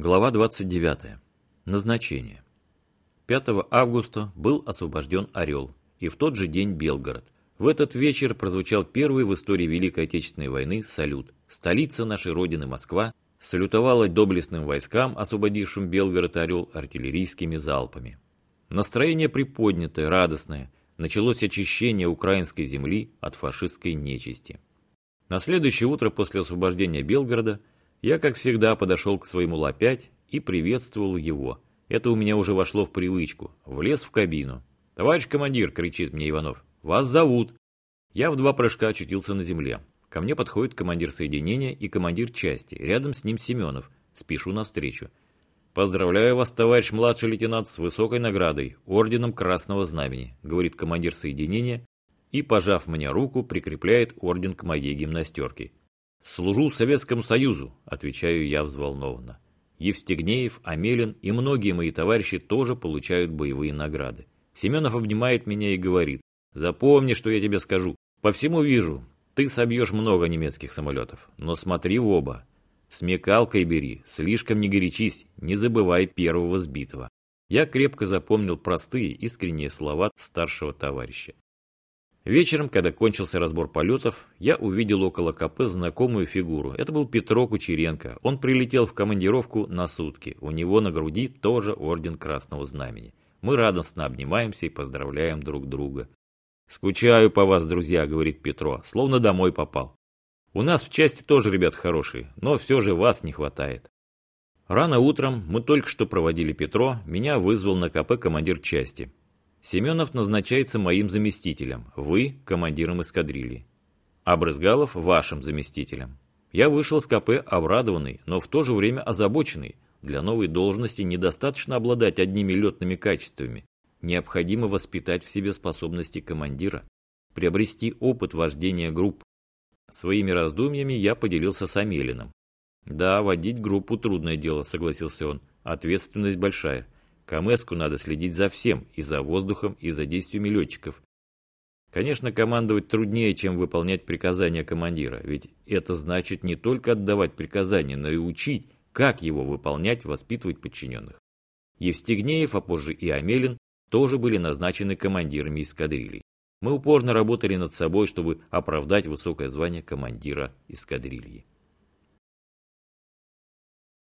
Глава 29. Назначение. 5 августа был освобожден Орел, и в тот же день Белгород. В этот вечер прозвучал первый в истории Великой Отечественной войны салют. Столица нашей Родины, Москва, салютовала доблестным войскам, освободившим Белгород и Орел, артиллерийскими залпами. Настроение приподнятое, радостное. Началось очищение украинской земли от фашистской нечисти. На следующее утро после освобождения Белгорода – я, как всегда, подошел к своему Ла-5 и приветствовал его. Это у меня уже вошло в привычку. Влез в кабину. «Товарищ командир!» — кричит мне Иванов. «Вас зовут!» Я в два прыжка очутился на земле. Ко мне подходит командир соединения и командир части. Рядом с ним Семенов. Спешу навстречу. «Поздравляю вас, товарищ младший лейтенант, с высокой наградой, орденом Красного Знамени», говорит командир соединения и, пожав мне руку, прикрепляет орден к моей гимнастерке. «Служу Советскому Союзу», – отвечаю я взволнованно. Евстигнеев, Амелин и многие мои товарищи тоже получают боевые награды. Семенов обнимает меня и говорит, «Запомни, что я тебе скажу. По всему вижу, ты собьешь много немецких самолетов, но смотри в оба. Смекалкой бери, слишком не горячись, не забывай первого сбитого». Я крепко запомнил простые, искренние слова старшего товарища. Вечером, когда кончился разбор полетов, я увидел около КП знакомую фигуру. Это был Петро Кучеренко. Он прилетел в командировку на сутки. У него на груди тоже орден Красного Знамени. Мы радостно обнимаемся и поздравляем друг друга. «Скучаю по вас, друзья», — говорит Петро, — «словно домой попал. У нас в части тоже ребят хорошие, но все же вас не хватает». Рано утром, мы только что проводили Петро, меня вызвал на КП командир части. Семенов назначается моим заместителем, вы – командиром эскадрильи. А вашим заместителем. Я вышел с КП обрадованный, но в то же время озабоченный. Для новой должности недостаточно обладать одними летными качествами. Необходимо воспитать в себе способности командира, приобрести опыт вождения групп. Своими раздумьями я поделился с Амелиным. «Да, водить группу трудное дело», — согласился он. «Ответственность большая. Камеску надо следить за всем, и за воздухом, и за действиями летчиков. Конечно, командовать труднее, чем выполнять приказания командира, ведь это значит не только отдавать приказания, но и учить, как его выполнять, воспитывать подчиненных. Евстигнеев, а позже и Амелин, тоже были назначены командирами эскадрилий. Мы упорно работали над собой, чтобы оправдать высокое звание командира эскадрильи.